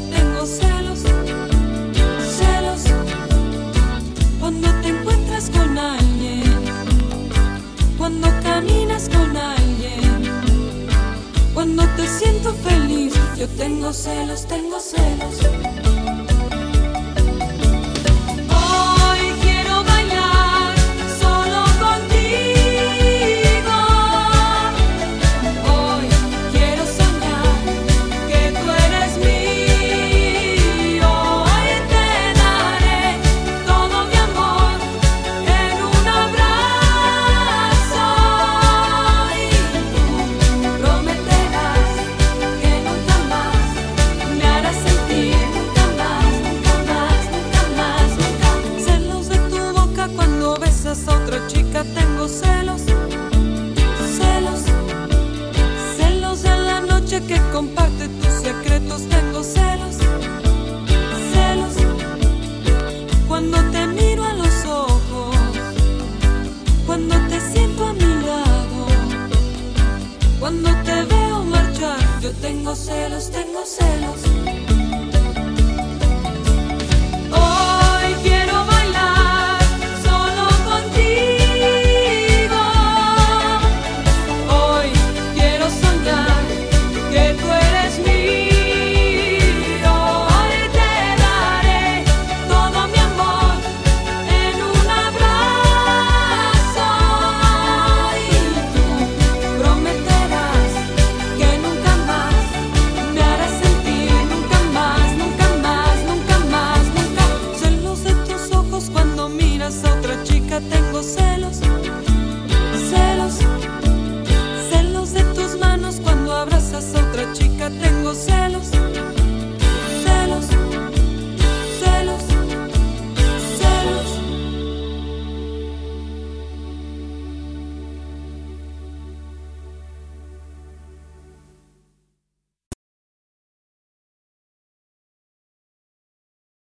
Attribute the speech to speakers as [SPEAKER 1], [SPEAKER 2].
[SPEAKER 1] nunca tengo celos, celos, cuando te encuentras con alguien, cuando caminas con alguien, cuando te siento feliz, yo tengo celos, tengo celos. a otra chica tengo celos, celos, celos de la noche que comparte tus secretos tengo celos, celos, cuando te miro a los ojos, cuando te siento a mi lado, cuando te veo marchar, yo tengo celos, tengo celos. chica tengo sed.